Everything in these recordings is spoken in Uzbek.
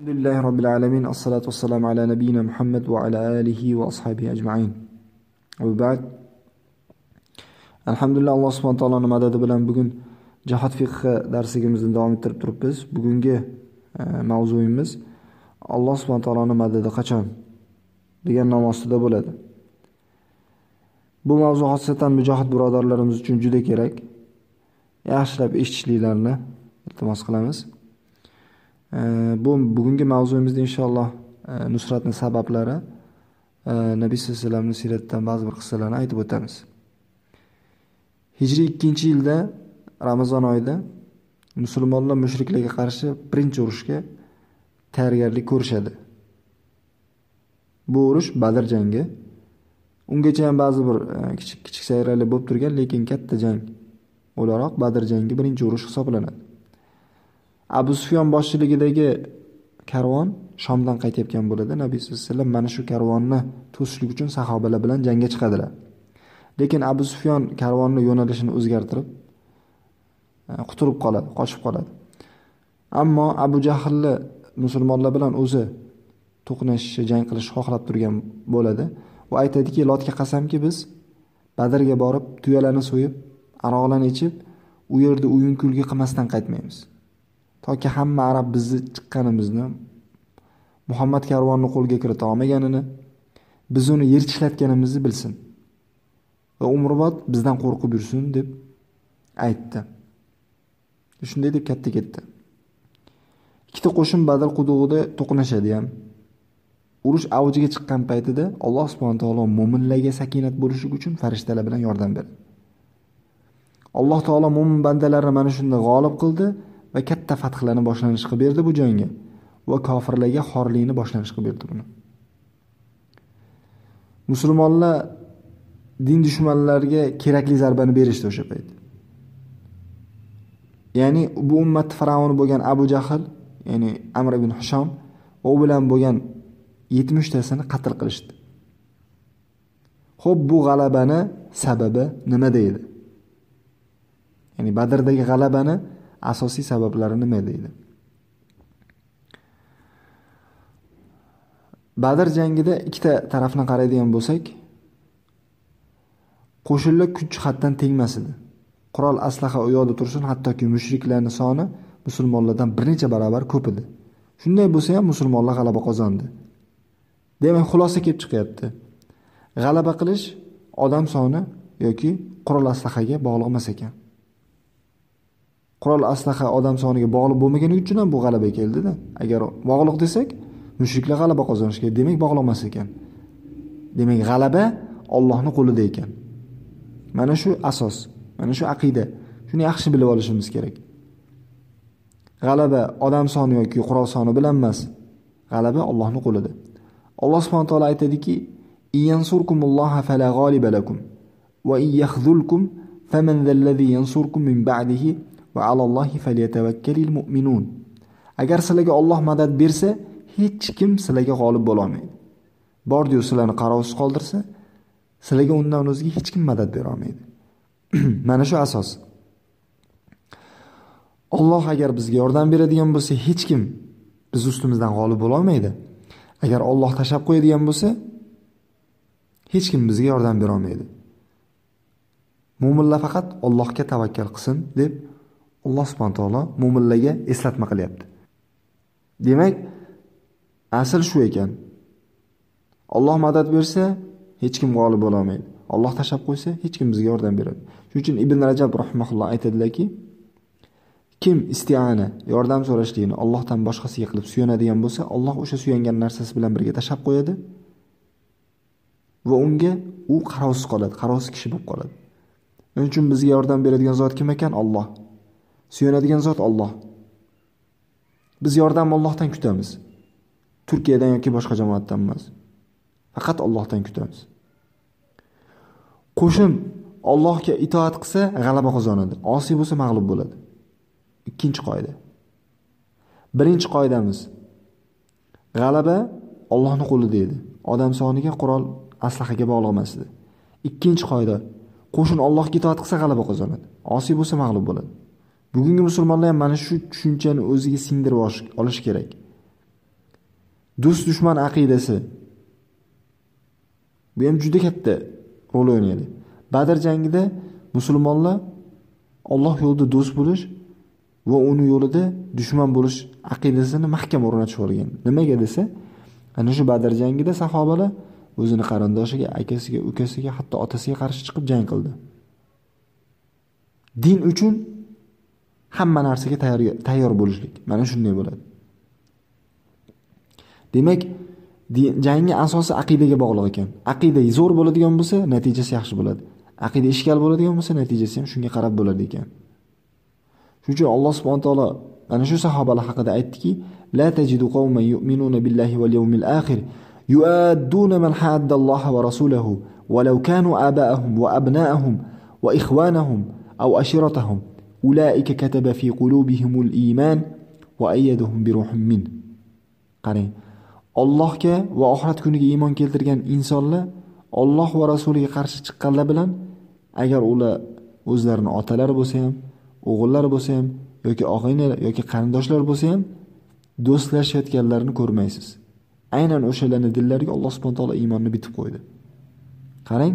Alhamdulillahi robbil alamin assalatu vassalamu ala nabiyyina Muhammad va ala alihi va ashabihi ajma'in. Va ba'd. Alhamdulillah Alloh subhanahu taoloning madadi bilan bugun jihad fiqhi darsligimizni davom ettirib turibmiz. Bugungi e, mavzuyimiz Alloh subhanahu taoloning madadi qachon degan nom ostida bo'ladi. Bu mavzu xosatan mujohid birodarlarimiz uchun juda kerak. Yaxshilab eshitishliklarini iltimos qilamiz. Bu bugungi mavzuyimizda inshaalloh e, nusratni nusratning sabablari e, nabiy sallallohu alayhi vasallamning siyratidan ba'zi bir qissalarni aytib o'tamiz. Hijriy ikkinchi yilda ramazon oyida musulmonlar mushriklarga qarshi birinchi urushga tayyorgarlik ko'rishadi. Bu urush badr jangi. Ungacha ham ba'zi bir e, kichik kichik sayralar bo'lib turgan lekin katta jang. O'laroq badr jangi birinchi urush hisoblanadi. Abu sufyon boshchiligidagi karvon shomdan qaytayotgan bo'ladi. Nabiy sallallohu alayhi vasallam mana shu karvonni to'sishlik uchun sahobalar bilan jangga chiqadilar. Lekin abu sufyon karvonni yo'nalishini o'zgartirib e, quturib qutulib qoladi qochib qoladi. Ammo abu jahlni musulmonlar bilan o'zi to'qnashishi jang qilishni xohlab turgan bo'ladi. U aytadiki lotga qasamki biz badrga borib tuyalarni so'yib aroqlarni ichib u yerda o'yin kulgi qilmasdan qaytmaymiz. Toki hamma arab bizni chiqqanimizni muhammad karvonni qo'lga kirita olmaganini biz uni yirtishlatganimizni bilsin. Va umrbod bizdan qo'rqib yursin deb aytdi. Shunday deb katta ketdi. Ikkita qo'shin badr qudug'ida to'qnashadi ham. Urush avjiga chiqqan paytida alloh subhana taolo mo'minlarga sakinat bo'lishi uchun farishtalar bilan yordam berdi. Alloh taolo mo'min bandalarini mana shunda g'olib qildi. Va katta fathlarni boshlanish qilib berdi bu jangga va kofirlarga xorlikni boshlanish qilib berdi buni. Musulmonlar din dushmanlariga kerakli zarbani berishdi o'sha payt. Ya'ni bu ummat faravoni bo'lgan abu jahl ya'ni amr ibn hushom u bilan bo'lgan yetmishtasini qatl qilishdi. Ho'p bu g'alabani sababi nima deydi? Ya'ni badrdagi g'alabani asosiy sabablari nima deydi. Badr jangida ikkita tarafni qaraydigan bo'lsak qo'shinlar kuch jihatdan tengmas edi qurol aslaha u yoqda tursin hattoki mushriklarni soni musulmonlardan bir necha barobar ko'p edi. Shunday bo'lsa ham musulmonlar g'alaba qozondi. Demak xulosa kelib chiqyapti. G'alaba qilish odam soni yoki qurol aslahaga bog'liq emas ekan. Qurol aslaha odam soniga bog'liq bo'lmagani uchun ham bu g'alaba keldida. Agar bog'liq desak mushriklar g'alaba qozonishi kerak. Demak bog'lanmas ekan. Demak g'alaba Allohning qo'lida ekan. Mana shu asos mana shu aqida. Shuni yaxshi bilib olishimiz kerak. G'alaba odam soni yoki qurol soni bilan emas. G'alaba Allohning qo'lida. Alloh subhanahu taolo aytadiki yansurkumulloha fala va yakhzulkum faman zalladhi yansurkum min ba'dihi va alallohi falyatavakkalil mu'minun agar sizlarga Alloh madad bersa hech kim sizlarga g'olib bo'la olmaydi. Bordiyu sizlarni qarovsiz qoldirsa sizlarga undan o'zga hech kim madad bera olmaydi. Mana shu asos. Alloh agar bizga yordam beradigan bo'lsa hech kim biz ustimizdan g'olib bo'la olmaydi. Agar Alloh tashab qo'yadigan bo'lsa hech kim bizga yordam bera olmaydi. Mo'minlar faqat Allohga tavakkal qilsin deb Alloh subhanahu taolo mo'minlarga eslatma qilyapti. Demak, asl shu ekan. Alloh madad bersa, hech kim g'olib bo'lolmaydi olmaydi. Alloh tashab qo'ysa, hech kim bizga yordam beradi. Shuning uchun Ibn Rajab rahimahulloh aytadilarki, kim isti'ana, yordam so'rashlikni Allohdan boshqasiga qilib suyanadigan bo'lsa, Alloh o'sha suyangan narsasi bilan birga tashab qo'yadi va unga u qarovsiz qoladi, qarovsiz kishi bo'lib qoladi. Shuning uchun bizga yordam beradigan zot kim ekan? Alloh. Suyanadigan zot Alloh. Biz yordam Allohdan kutamiz. Turkiyadan yoki boshqa jamoatdan emas. Faqat Allohdan kutamiz. Qo'shin Allohga itoat qilsa g'alaba qozonadi. Osiy bo'lsa mag'lub bo'ladi. Ikkinchi qoida. Birinchi qoidamiz g'alaba Allohning qo'lida edi. Odam soniga qurol aslahaga bog'liq emas edi. Ikkinchi qoida qo'shin Allohga itoat qilsa g'alaba qozonadi. Osiy bo'lsa mag'lub bo'ladi. Bugungi musulmonlar ham mana shu tushunchani o'ziga singdirib olish kerak. do'st dushman aqidasi bu ham juda katta rol o'ynaydi badr jangida musulmonlar Alloh yo'lida do'st bo'lish va uni yo'lida dushman bo'lish aqidasini mahkam o'rnatib olgan. Nimaga desa, ana shu Badr jangida sahobalar o'zini qarindoshiga, akasiga, ukasiga, hatto otasiga qarshi chiqib jang qildi. Din uchun hamma narsaga tayyor tayyor bo'lishlik. Mana shunday bo'ladi. Demak, jangni asosi aqidaga bog'liq ekan. Aqida zo'r bo'ladigan bo'lsa, natijasi yaxshi bo'ladi. Aqida ishkal bo'ladigan bo'lsa, natijasi ham shunga qarab bo'ladi ekan. Shuning uchun Alloh subhanahu taolo ana shu sahobalar haqida aytdiki, la tajidu qauman yu'minuna billahi wal yawmil akhir yu'adduna man hadda Alloh va rasulahu aba'ahum wa abna'ahum wa ikhwanahum aw ashiratahum ulaika kataba fi qulubihimul iman va ayyadahum bi ruhin min. Qarang. Allohga va oxirat kuniga iymon keltirgan insonlar Alloh va rasuliga qarshi chiqqanlar bilan agar ular o'zlarini otalari bo'lsa ham, o'g'illar bo'lsa ham yoki og'ayni yoki qarindoshlar bo'lsa ham do'stlashayotganlarini ko'rmaysiz. Aynan o'shalarning dillariga Alloh subhanahu taolo iymonni bitib qo'ydi. Qarang,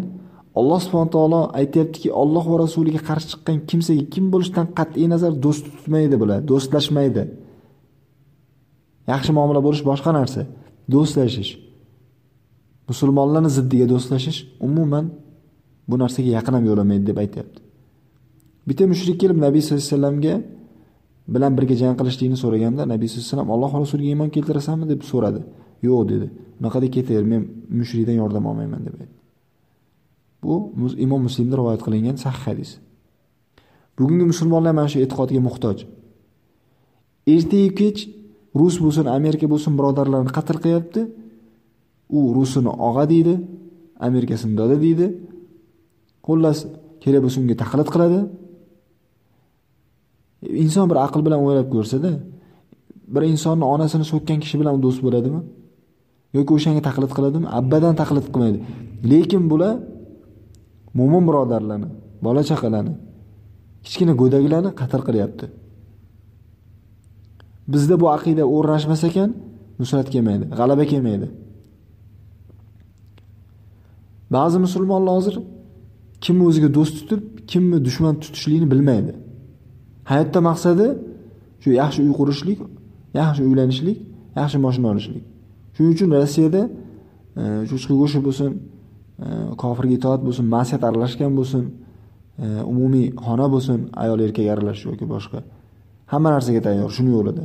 Alloh subhanahu taolo aytyaptiki Alloh va rasuliga qarshi chiqqan kimsaga kim bo'lishidan qat'iy nazar do'st tutmaydi bular, do'stlashmaydi. Yaxshi muomala bo'lish boshqa narsa. Do'stlashish. Musulmonlarni ziddiga do'stlashish umuman bu narsaga yaqin ham yo'lamaydi deb aytyapti. Bitta mushrik kelib Nabiy sollallohu alayhi vasallamga bilan birga jang qilishlikni so'raganda Nabiy sollallohu alayhi vasallam Alloh rasuliga iymon keltirasanmi deb so'radi. Yo'q dedi. Unaqada ketaver, men mushrikdan yordam olmayman deb aytdi. Bu Imom Muslimda rivoyat qilingan sahih hadis. Bugungi musulmonlar mana shu e'tiqodga muhtoj. Ertayu kech Rus bo'lsin, Amerika bo'lsin birodarlarni qatl qilyapti. U Rusini og'a deydi, Amerikasini doda deydi. Xullas, kerak bo'lsa unga taqlid qiladi. Inson bir aql bilan o'ylab ko'rsada bir insonni onasini so'kkan kishi bilan do'st bo'ladimi? yoki o'shanga taqlid qiladimi? Abbadan taqlid qilmaydi. Lekin bular mo'min birodarlarni, bola chaqalarni, kichkina go'daklarni qatl qilyapti. Bizda bu aqida o'rnashmas ekan, nusrat kelmaydi, g'alaba kelmaydi. Ba'zi musulmonlar hozir kimni o'ziga do'st tutib, kimni dushman tutishligini bilmaydi. Hayotda maqsadi shu yaxshi uy qurishlik, yaxshi uylanishlik, yaxshi mashina olishlik. Shuning uchun Rossiyada e, cho'chqa go'shti bo'lsin, kofirga itoat bo'lsin, ma'siyat aralashgan bo'lsin, umumiy xona bo'lsin, ayol erkak aralashish yoki boshqa hamma narsaga tayyor shuni yo'lida.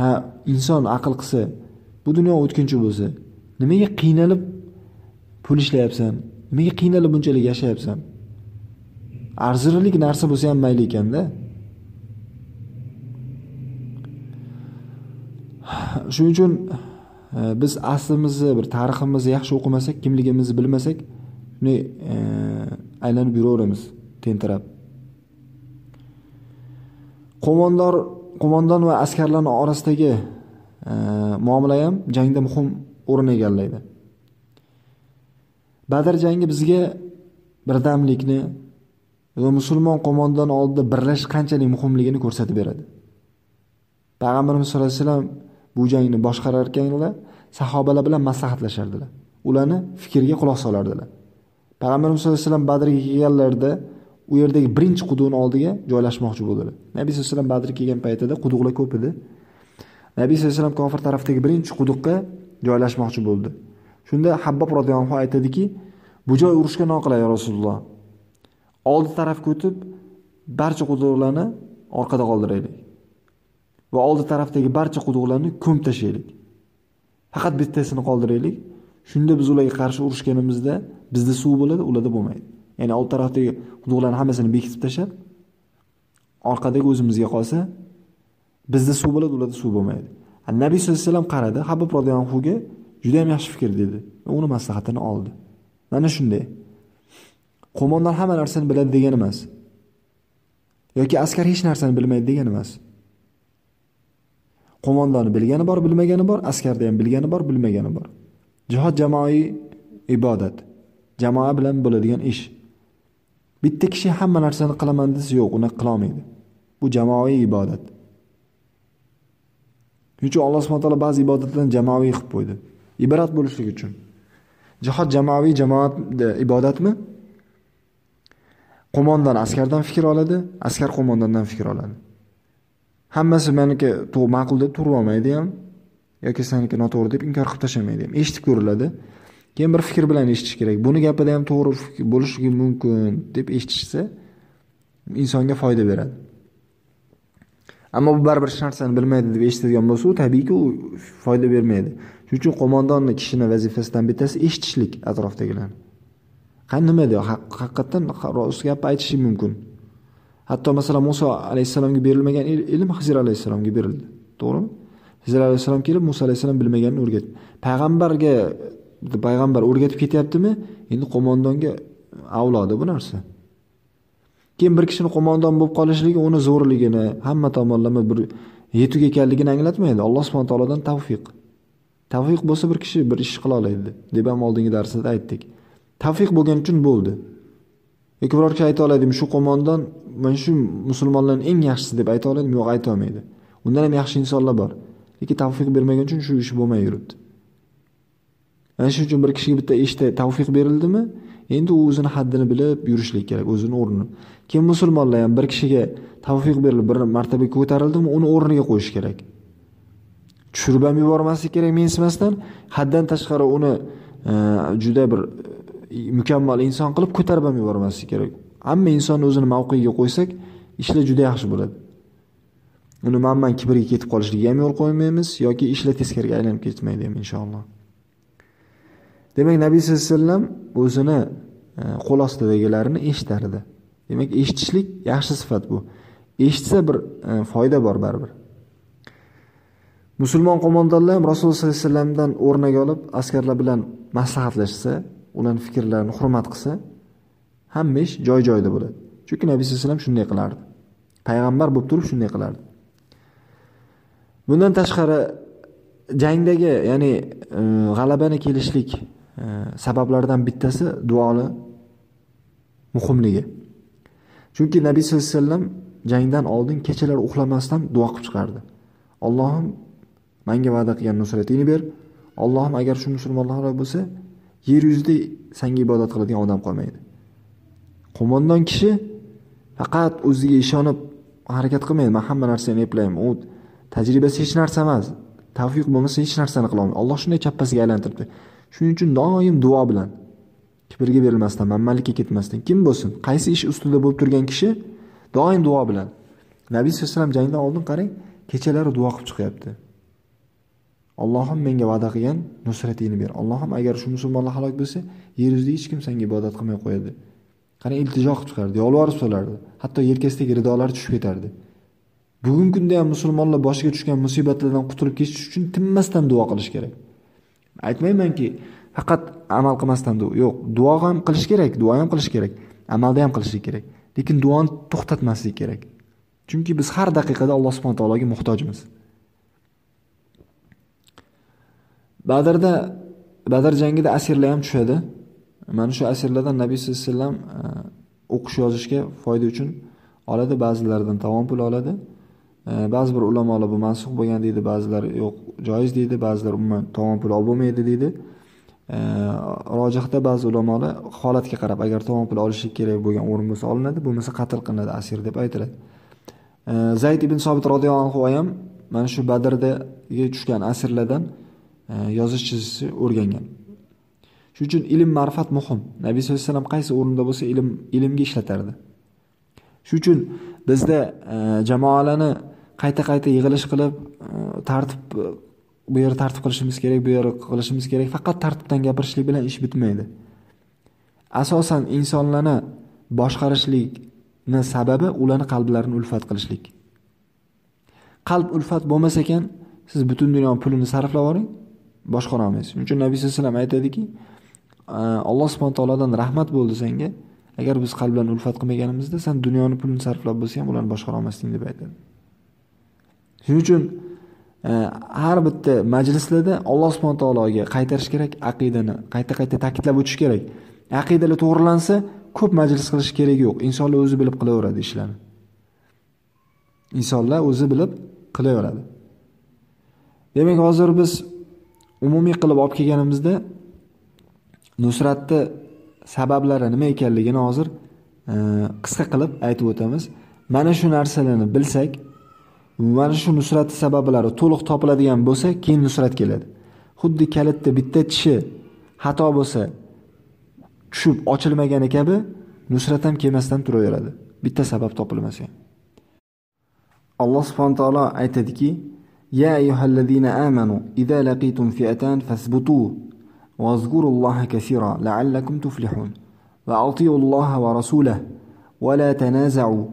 Ha, inson aql qilsa, bu dunyo o'tkinchi bo'lsa, nimaga qiynalib pul ishlayapsan? Nimaga qiynalib bunchalik yashayapsan? arzirlik narsa bo'lsa ham mayli ekanda. Shuning uchun biz aslimizni bir tariximizni yaxshi o'qimasak, kimligimizni bilmasak, shunday e, aylanib yuraveramiz tentirab. Qo'mondor, qo'mondon va askarlarning orasidagi e, muomala ham jangda muhim o'rin egallaydi. Badr jangi bizga birdamlikni, va musulmon qo'mondon oldida birlash qanchalik muhimligini ko'rsatib beradi. Payg'ambarimiz sollallohu alayhi vasallam bu jangni boshqarar ekanlar, sahobalar bilan maslahatlashardilar. Ularni fikriga quloq solardilar. Payg'ambarimiz sollallohu alayhi vasallam Badrga kelganlarida u yerdagi birinchi quduqni oldiga joylashmoqchi bo'ldilar. Nabiy sollallohu alayhi vasallam Badrga kelgan paytida quduqlar ko'p edi. Nabiy sollallohu alayhi vasallam kofir tarafdagi birinchi quduqqa joylashmoqchi bo'ldi. Shunda Habbob roziyallohu anhu aytadiki, bu joy urushga noqulay ya Rasululloh. oldi tarafga o'tib barcha quduqlarni orqada qoldiraylik va oldi tarafdagi barcha quduqlarni ko'mib tashlaylik faqat bittasini qoldiraylik. Shunda biz ularga qarshi urushganimizda bizda suv bo'ladi ularda bo'lmaydi. Ya'ni old tarafdagi quduqlarni hammasini bekitib tashlab orqadagi o'zimizga qolsa bizda suv bo'ladi ularda suv bo'lmaydi. Nabiy sallallohu alayhi vasallam qaradi habib roziyallohu anhuga juda ham yaxshi fikr dedi. Uni maslahatini oldi. Mana shunday. Qo'mondon hamma narsani biladi degani emas. yoki askar hech narsani bilmaydi degani emas. Qo'mondoni bilgani bor, bilmagani bor, askarda ham bilgani bor, bilmagani bor. Jihod jamoaviy ibodat. Jamoa bilan bo'ladigan ish. Bitta kishi hamma narsani qilaman desa yo'q, uni qila olmaydi. Bu jamoaviy ibodat. Shuning uchun Alloh subhanahu taolo ba'zi ibodatlarni jamoaviy qilib qo'ydi. Ibrat bo'lishligi uchun. Jihod jamoaviy jamoat e, ibodatmi? qo'mondon askardan fikr oladi, askar qo'mondondan fikr oladi. Hammasi meniki to'g'ri ma'qul deb turib olmaydi ham yoki seniki noto'g'ri deb inkor qilib tashlamaydi ham. Eshitib ko'riladi. Keyin bir fikr bilan eshitish kerak. Buni gapida ham to'g'ri bo'lishi mumkin deb eshitishsa insonga foyda beradi. Ammo bu baribir hech narsani bilmaydi deb eshitadigan bo'lsa, u tabiiyki u foyda bermaydi. Shuning uchun qo'mondonni kishini vazifasidan bittasi eshitishlik atrofdagilarni. Qani nima deyo Haqiqatdan rost gap aytishi mumkin. Hatto masalan Musa alayhissalomga berilmagan ilm hizr alayhissalomga berildi. To'g'rimi? hizr alayhissalom kelib Musa alayhissalom bilmaganini o'rgatdi. Payg'ambarga payg'ambar o'rgatib ketyaptimi? Endi qo'mondonga avlodi bu narsa. Keyin bir kishini qo'mondon bo'lib qolishligi uni zo'rligini, hamma tomonlama bir yetuk ekanligini anglatmaydi. Alloh subhanahu taolodan tavfiq. Tavfiq bo'lsa bir kishi bir ish qila oladi, deb ham oldingi darsda aytdik. Tavfiq bo'lgani uchun bo'ldi. Yoki biror kishi ayta oladimi, shu qo'mondon men shu musulmonlarning eng yaxshisi deb ayta oladimi? Yo'q, ayta olmaydi. Undan ham yaxshi insonlar bor. Lekin tavfiq bermagan uchun shu ish bo'lmay yuribdi. Ana shuning uchun bir kishiga bitta ishda tavfiq berildimi, endi u o'zini haddini bilib yurishlik kerak, o'zini o'rnini. Keyin musulmonlar ham bir kishiga tavfiq berilib bir martabaga ko'tarildimi, uni o'rniga qo'yish kerak. Tushirib ham yubormaslik kerak mensimasdan, haddan tashqari uni e, juda bir e, mukammal inson qilib ko'tarib ham yubormaslik kerak. Hamma insonni o'zini mavqeiga qo'ysak, ishlar juda yaxshi bo'ladi. Uni manman kibrga ketib qolishligiga ham yo'l qo'ymaymiz yoki ishlar teskariga aylanib ketmaydi ham inshaalloh. Demak, Nabiy sallallohu alayhi vasallam o'zini e, qo'l ostidagilarini eshitardi. Demak, eshitishlik yaxshi sifat bu. Eshitsa bir e, foyda bor baribir. Musulmon qo'mondonlar ham Rasululloh sollallohu alayhi vasallamdan o'rnak olib, askarlar bilan maslahatlashsa, ularning fikrlarini hurmat qilsa, hamma ish joy-joyida bo'ladi. Chunki Nabiy sallallohu alayhi vasallam shunday qilardi. Payg'ambar bo'lib turib shunday qilardi. Bundan tashqari jangdagi, ya'ni e, g'alabani kelishlik e, sabablaridan bittasi duoli muhimligi. Chunki Nabiy sallallohu alayhi vasallam jangdan oldin kechalar uxlamasdan duo qilib chiqardi. Allohim menga va'da qilgan nusratingni ber. Allohim agar shu musulmonlar bo'lsa, yer yuzida senga ibodat qiladigan odam qolmaydi. Qo'mondon kishi faqat o'ziga ishonib harakat qilmaydi. Men hamma narsani eplayman. U tajribasi hech narsa emas. Tavfiq bo'lmasa hech narsani qila olmaydi. Alloh shunday chappasiga aylantiribdi. Shuning uchun doim duo bilan kibrga berilmasdan, manmanlikka ketmasdan kim bo'lsin, qaysi ish ustida bo'lib turgan kishi doim duo bilan. Nabiy sollallohu alayhi vasallam jangdan oldin qarang, kechalari duo qilib chiqyapti. Allohim menga va'da qilgan nusratingni ber. Allohim agar shu musulmonlar halok bo'lsa, yer yuzida hech kim senga ibodat qilmay qo'yadi. Qani iltijo qilib chiqardi, yolvorib so'lardi. Hatto yelkasidagi ridolar tushib ketardi. Bugungi kunda ham musulmonlar boshiga tushgan musibatlardan qutulib ketish uchun tinmasdan duo qilish kerak. Aytmaymanki, faqat amal qilmasdan duo. Yo'q, duo ham qilish kerak, duo ham qilish kerak, amalda ham qilish kerak. Lekin duoni to'xtatmaslik kerak. Chunki biz har daqiqada Alloh subhanahu taologa muhtojmiz. Badrda Badr jangida asirlar ham tushadi. Mana shu asirlardan Nabiy sollallohu alayhi vasallam e, o'qish yozishga foyda uchun oladi, ba'zilaridan tovon pul oladi. E, ba'zi bir ulamolar bu mansux bo'lgan deydi, ba'zilar yo'q, joiz deydi, ba'zilar umuman tovon pul olib bo'lmaydi deydi. E, rojihda ba'zi ulamolar holatga qarab agar tovon pul olishi kerak bo'lgan o'rin bo'lsa olinadi, bo'lmasa qatl qilinadi asir deb aytiladi. Zayd ibn Sobit radhiyallohu anhu ham mana shu Badrda tushgan asirlardan Э, yozish chizishni o'rgangan. Shuning uchun ilm ma'rifat muhim. Nabiy sollallohu alayhi vasallam qaysi o'rinda bo'lsa ilm ilmga ishlatardi. Shuning uchun bizda e, jamoalarni qayta-qayta yig'ilish qilib, e, tartib bu yer tartib qilishimiz kerak, bu yer qilishimiz kerak. Faqat tartibdan gapirishlik bilan ish bitmaydi. Asosan insonlarni boshqarishlikni sababi ularni qalblarini ulfat qilishlik. Qalb ulfat bo'lmasa ekan, siz butun dunyo pulini sarflab yuboring, boshqaramiz. Shuning uchun Nabiy sallallohu alayhi vasallam aytadiki, Alloh subhanahu taolodan rahmat bo'ldi senga. Agar biz qalblarni ulfat qilmaganimizda, sen dunyoni pulini sarflab bo'lsa ham ularni boshqara olmasding deb aytadi. Shuning uchun e, har bitta majlislarda Alloh subhanahu taologa qaytarish kerak aqidani, qayta-qayta ta'kidlab o'tish kerak. Aqidalar to'g'rilansa, ko'p majlis qilish kerak yo'q. Insonlar o'zi bilib qilaveradi ishlarni. Insonlar o'zi bilib qilaveradi. demak hozir biz umumiy qilib olib kelganimizda nusratni sabablari nima ekanligini hozir e, qisqa qilib aytib o'tamiz. Mana shu narsalarni bilsak mana shu nusratni sabablari to'liq topiladigan bo'lsa keyin nusrat keladi. Xuddi kalitda bitta tishi xato bo'lsa tushib ochilmagani kabi nusrat ham kelmasdan turaveradi. Bitta sabab topilmasa alloh subhana taolo aytadiki يا أيها الذين آمنوا إذا لقيتم فئتان فاثبتوا واذكروا الله كثيرا لعلكم تفلحون. وأطيعوا الله ورسوله ولا تنازعوا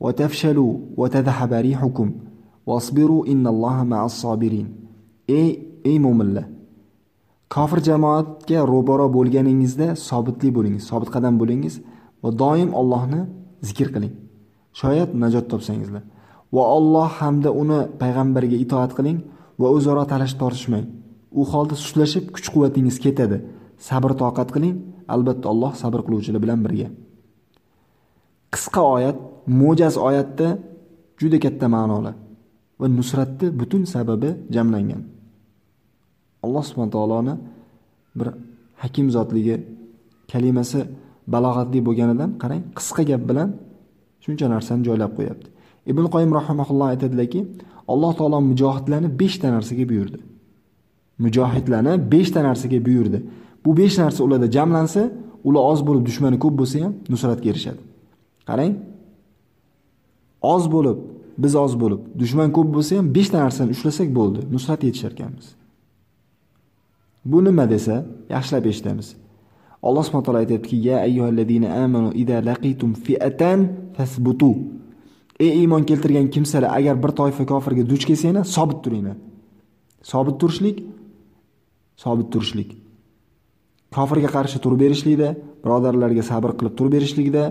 وتفشلوا وتذهب ريحكم واصبروا إن الله مع الصابرين. ey ey mo'minlar kofir jamoatga ro'baro bo'lganingizda sobitli bo'lingiz sobit qadam bo'lingiz va doim Allohni zikr qiling shoyat najot topsangizlar va Alloh hamda uni payg'ambariga itoat qiling va o'zaro talash tortishmang. U holda sustlashib kuch-quvvatingiz ketadi. Sabr toqat qiling, albatta Alloh sabr qiluvchilar bilan birga. Qisqa oyat, mo'jaz oyatda juda katta ma'nolar va nusratni butun sababi jamlangan. Alloh subhanahu taoloni bir hakim zotligi kalimasi balog'atli bo'lganidan qarang, qisqa gap bilan shuncha narsani joylab qo'yapti. Ibn qoyim rahimaulloh aytadilarki alloh taolo mujohidlarni beshta narsaga buyurdi. Mujohidlarni beshta narsaga buyurdi. Bu besh narsa ularda jamlansa ular oz bo'lib dushmani ko'p bo'lsa ham nusratga erishadi. Qarang oz bo'lib biz oz bo'lib dushman ko'p bo'lsa ham beshta narsani ushlasak bo'ldi nusrat yetishar ekanmiz. Bu nima desa yaxshilab eshitamiz. Alloh subhana taolo aytyaptiki ya ayyuhallazina amanu idza laqitum fi'atan fasbutu. Ey iymon keltirgan kimsalar agar bir toifa kofirga duch kelsanglar sobit turinglar. Sobit turishlik sobit turishlik. Kofirga qarshi turib berishlikda birodarlarga sabr qilib turib berishlikda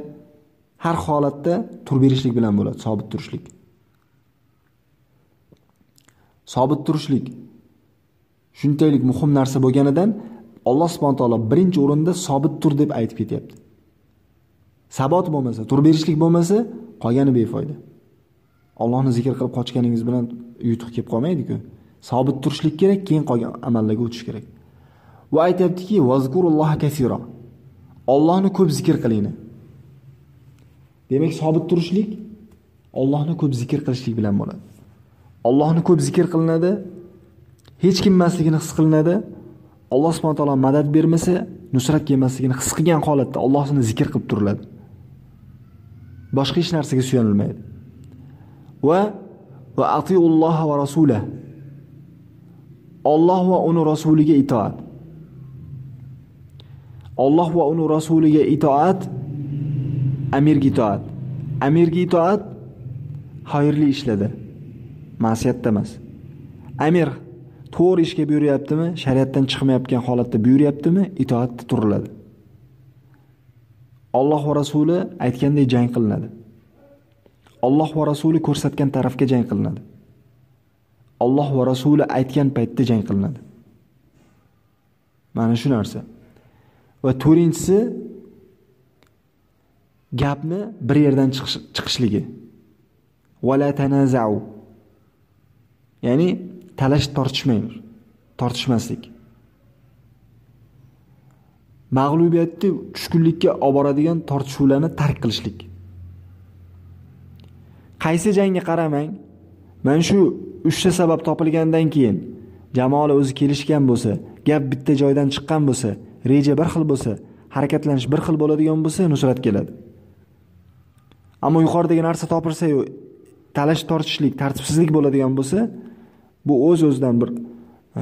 har holatda turib berishlik bilan bo'ladi sobit turishlik. Sobit turishlik shunchalik muhim narsa bo'lganidan alloh subhana taolo birinchi o'rinda sobit tur deb aytib ketyapti. Sabot bo'lmasa turib berishlik bo'lmasa qolgani befoyda Allohni zikr qilib qochganingiz bilan yutuq kelib qolmaydi-ku. Sobit turishlik kerak, keyin qolgan amallarga o'tish kerak. Va aytyaptiki vazkurulloh kasiro Allohni ko'p zikr qilinglar. Demak, sobit turishlik Allohni ko'p zikr qilishlik bilan bo'ladi. Allohni ko'p zikr qilinadi, hech kim emasligini his qilinadi. Alloh subhanahu taolo madad bermasa, nusrat kelmasligini his qilgan holatda Allohni zikr qilib turiladi. Boshqa hech narsaga suyanilmaydi. Va va atiulloh va rasula Alloh va uni rasuliga itoat. Alloh va uni rasuliga itoat amirga itoat. Amirga itoat xayrli ishlarda ma'siyatda emas. Amir to'g'ri ishga buyuryaptimi shariatdan chiqmayotgan holatda buyuryaptimi itoatda turiladi. Alloh va rasuli aytganday jang qilinadi. Alloh va rasuli ko'rsatgan tarafga jang qilinadi. Alloh va rasuli aytgan paytda jang qilinadi. Mana shu narsa. Va to'rinchisi gapni bir yerdan chiqishligi. Wala tanaza'u. Ya'ni talash tortishmaymiz. Tortishmaslik. Mag'lubiyatni tushkunlikka olib boradigan tortishuvlarni tark qilishlik. Qaysi jangga qaramang mana shu uchta sabab topilgandan keyin jamoalar o'zi kelishgan bo'lsa gap bitta joydan chiqqan bo'lsa reja bir xil bo'lsa harakatlanish bir xil bo'ladigan bo'lsa nusrat keladi. Ammo yuqoridagi narsa topilsa-yu talash tortishlik tartibsizlik bo'ladigan bo'lsa bu o'z o'zidan bir e,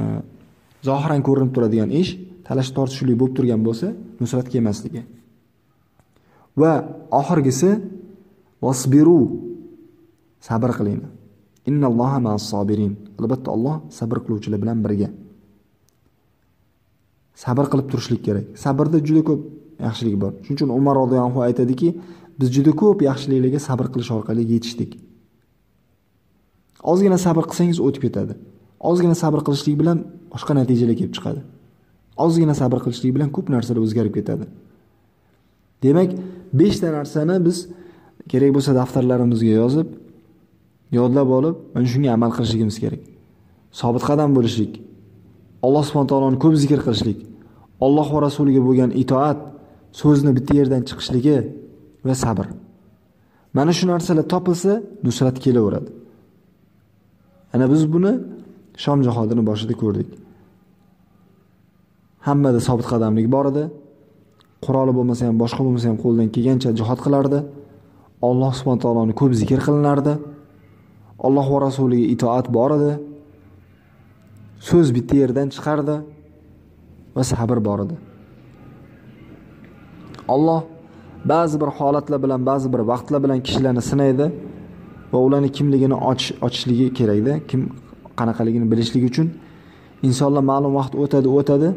zohiran ko'rinib turadigan ish. Talash tortishuvli bo'lib turgan bo'lsa nusrat kelmasligi va oxirgisi vasbiru sabr qilinglar innalloha ma'as-sobirin albatta Alloh sabr qiluvchilar bilan birga. Sabr qilib turishlik kerak. Sabrda juda ko'p yaxshilik bor. Shuning uchun umar roziyallohu aytadiki biz juda ko'p yaxshiliklarga sabr qilish orqali yetishdik. Ozgina sabr qilsangiz o'tib ketadi. Ozgina sabr qilishlik bilan boshqa natijalar kelib chiqadi. Ozgina sabr qilishlik bilan ko'p narsalar o'zgarib ketadi. Demak beshta narsani biz kerak bo'lsa daftarlarimizga yozib yodlab olib mana shunga amal qilishligimiz kerak. Sobit qadam bo'lishlik alloh subhana taoloni ko'p zikr qilishlik alloh va rasuliga bo'lgan itoat so'zni bitta yerdan chiqishligi va sabr. Mana shu narsalar topilsa nusrat kelaveradi. Ana biz buni shom jihodini boshida ko'rdik. Hammada sobit qadamlik bor edi. Quroli bo'lmasa ham boshqa bo'lmasa ham qo'ldan kelgancha jihod qilardi. Alloh subhana taoloni ko'p zikr qilinardi. Alloh va rasuliga itoat bor edi. So'z bitta yerdan chiqardi va sabr bor edi. Olloh ba'zi bir holatlar bilan ba'zi bir vaqtlar bilan kishilarni sinaydi va ularni kimligini ochishligi kerakda kim qanaqaligini bilishligi uchun. Insonlar ma'lum vaqt o'tadi o'tadi.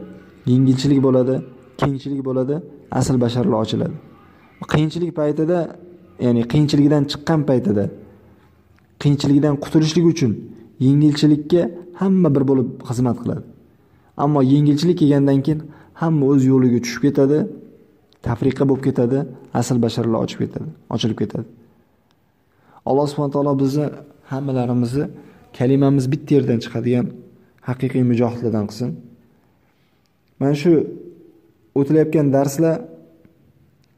Yengilchilik bo'ladi kengchilik bo'ladi asl basharlar ochiladi. Qiyinchilik paytida ya'ni qiyinchilikdan chiqqan paytida qiyinchilikdan qutulishlik uchun yengilchilikka hamma bir bo'lib xizmat qiladi. Ammo yengilchilik kelgandan keyin hamma o'z yo'liga tushib ketadi tafriqa bo'lib ketadi asl basharlar ochib ketadi ochilib ketadi. Alloh subhana taolo bizni hammalarimizni kalimamiz bitta yerdan chiqadigan haqiqiy mujohidlardan qilsin. Mana shu o'tilayotgan darslar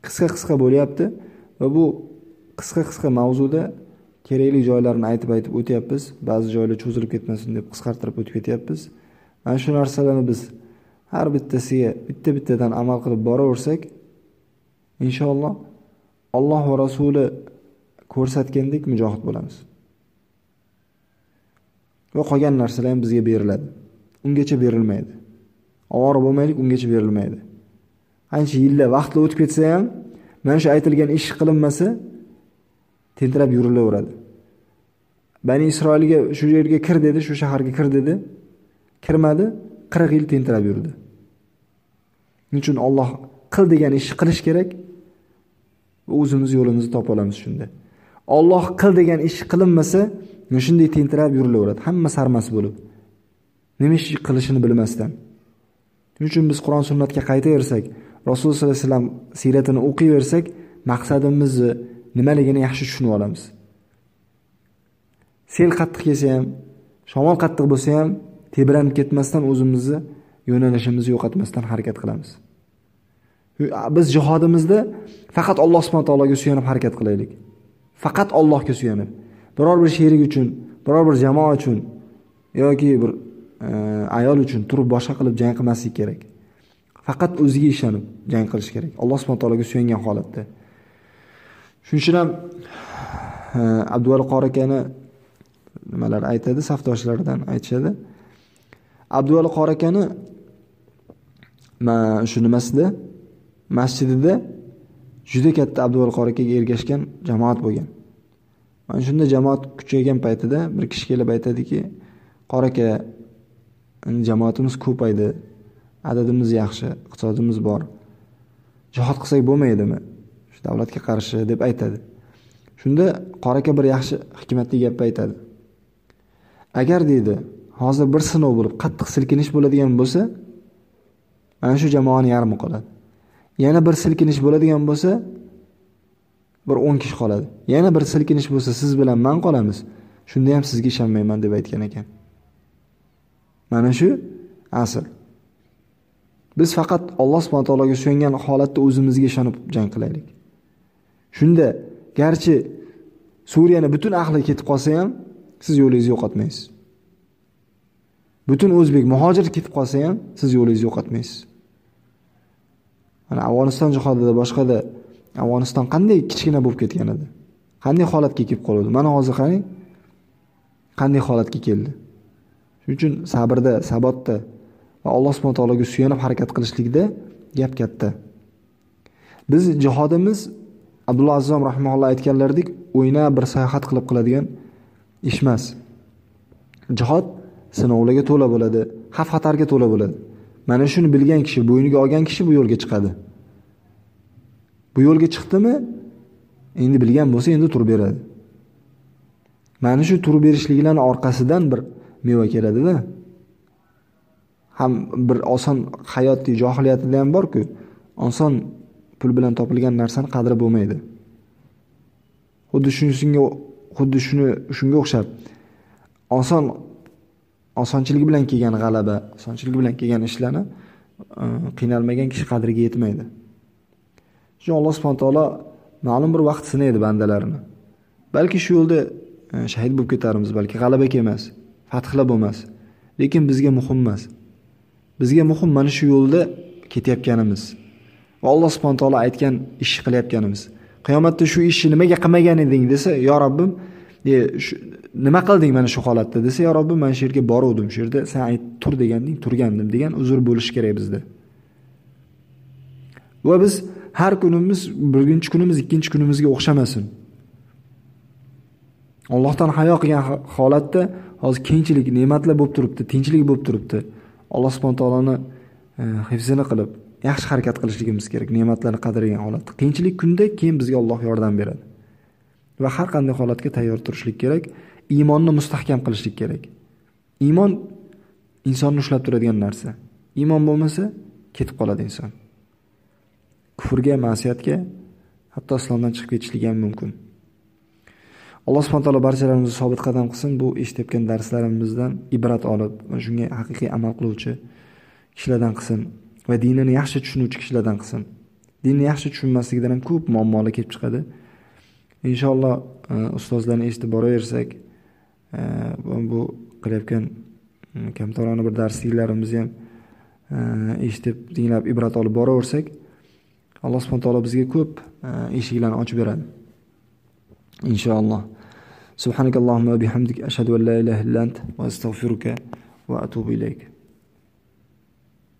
qisqa qisqa bo'lyapti va bu qisqa qisqa mavzuda kerakli joylarini aytib aytib o'tyapmiz. Ba'zi joylar cho'zilib ketmasin deb qisqartirib o'tib ketyapmiz. Mana shu narsalarni biz har bittasiga bitta bittadan amal qilib boraversak inshaalloh alloh va rasuli ko'rsatgandek mujohid bo'lamiz. Va qolgan narsalar ham bizga beriladi. Ungacha berilmaydi. Ovora bo'lmaylik ungacha berilmaydi. Ancha yillar vaqtlar o'tib ketsa ham mana shu aytilgan ish qilinmasa tentirab yurilaveradi. Bani isroilga shu yerga kir dedi shu shaharga kir dedi. Kirmadi qirq yil tentirab yurdi. Shuning uchun olloh qil degan ishni qilish kerak? O'zimiz yo'limizni topa olamiz shunda. Olloh qil degan ish qilinmasa shunday tentirab yurilaveradi. Hamma sarmas bo'lib. Nima ish qilishini bilmasdan. Shuning uchun biz qur'on sunnatga qaytaversak rasululloh sollallohu alayhi vasallam siyratini o'qiyversak maqsadimizni nimaligini yaxshi tushunib olamiz. Sel qattiq kelsa ham shamol qattiq bo'lsa ham tebranib ketmasdan o'zimizni yo'nalishimizni yo'qotmasdan harakat qilamiz. Biz jihodimizda faqat alloh subhana taologa suyanib harakat qilaylik. Faqat allohga suyanib biror bir sherik uchun biror bir jamoa uchun yoki bir ayol uchun turib boshqa qilib jang qilmaslik kerak. Faqat o'ziga ishonib jang qilish kerak. Alloh subhana taologa suyangan holatda. Shuning uchun ham abduvali qori akani nimalar aytadi? Safdoshlaridan aytishadi. Abduvali qori akani shu nimasida? Masjidida juda katta abduvali qori akaga ergashgan jamoat bo'lgan. Mana shunda jamoat kuchaygan paytida bir kishi kelib aytadiki qori aka jamoatimiz ko'paydi adadimiz yaxshi iqtisodimiz bor. Jihod qilsak bo'lmaydimi? Shu davlatga qarshi deb aytadi. Shunda qori aka bir yaxshi hikmatli gap aytadi. Agar deydi hozir bir sinov bo'lib qattiq silkinish bo'ladigan bo'lsa mana shu jamoani yarmi qoladi. Yana bir silkinish bo'ladigan bo'lsa bir o'n kishi qoladi. Yana bir silkinish bo'lsa siz bilan man qolamiz. Shunda ham sizga ishonmayman deb aytgan ekan. Mana shu asl biz faqat alloh subhana taologa suyangan holatda o'zimizga ishonib jang qilaylik. Shunda garchi suriyani butun ahli ketib qolsa ham siz yo'lingizni yo'qotmaysiz. Butun o'zbek muhojir ketib qolsa ham siz yo'lingizni yo'qotmaysiz. Mana afg'oniston jihodida boshqada afg'oniston qanday kichkina bo'lib ketgan edi? Qanday holatga kelib qoluvdi mana hozir qarang qanday holatga keldi? Shuning uchun sabrda sabotda va alloh subhana taologa suyanib harakat qilishlikda gap katta. Biz jihodimiz abdulloh azizom rahmaulloh aytganlaridek o'ynab bir sayohat qilib qiladigan ish emas. Jihod sinovlarga to'la bo'ladi xavf xatarga to'la bo'ladi. Mana shuni bilgan kishi bo'yniga olgan kishi bu yo'lga chiqadi. Bu yo'lga chiqdimi? Endi bilgan bo'lsa endi turib beradi. Mana shu turib berishliklarni orqasidan bir meva keladida. Ham bir oson hayotiy johiliyatida ham borku oson pul bilan topilgan narsani qadri bo'lmaydi. Xuddi shunga xuddi shuni shunga o'xshab oson osonchilik bilan kelgan g'alaba osonchilik bilan kelgan ishlarni e, qiynalmagan kishi qadriga yetmaydi. Shu alloh subhana taolo ma'lum bir vaqt sinaydi bandalarini. Balki shu yo'lda e, shahid bo'lib ketarmiz balki g'alaba kelmas. Fathlab bo'lmas lekin bizga muhim emas. Bizga muhim mana shu yo'lda ketayotganimiz. Va alloh subhana taolo aytgan ishni qilayotganimiz. Qiyomatda shu ishni nimaga qilmagan eding desa yo robbim e, nima qilding mana shu holatda? desa yo robbim mana shu yerga boruvdim shu yerda san ayt tur deganding turgandim degan uzr bo'lishi kerak bizda. Va biz har kunimiz birinchi kunimiz ikkinchi kunimizga o'xshamasin. Allohdan hayo qilgan holatda hozir kengchilik ne'matlar bo'lib turibdi tinchlik bo'lib turibdi. Alloh subhana taoloni e, hifzini qilib yaxshi harakat qilishligimiz kerak ne'matlarni qadrlagan holatda qiyinchilik kunda keyin bizga Alloh yordam beradi. Va har qanday holatga tayyor turishlik kerak iymonni mustahkam qilishlik kerak. Iymon insonni ushlab turadigan narsa. Iymon bo'lmasa ketib qoladi inson. Kufrga ma'siyatga hatto islomdan chiqib ketishlik ham mumkin. Alloh subhana taolo barchalarimizni sobit qadam qilsin. Bu eshitayotgan darslarimizdan ibrat olib shunga haqiqiy amal qiluvchi kishilardan qilsin va dinini yaxshi tushunuvchi kishilardan qilsin. Dinni yaxshi tushunmasligidan ham ko'p muammolar kelib chiqadi. Inshaalloh e, ustozlarni eshitib boraversak e, bu qilayotgan e, kamtarona bir darsliklarimizni ham eshitib tinglab ibrat olib boraversak alloh subhana taolo bizga ko'p eshiklarni ochib beradi. Inshaalloh. سبحانك اللهم وبحمدك أشهد أن لا إله إلا أنت وأستغفرك وأتوب إليك.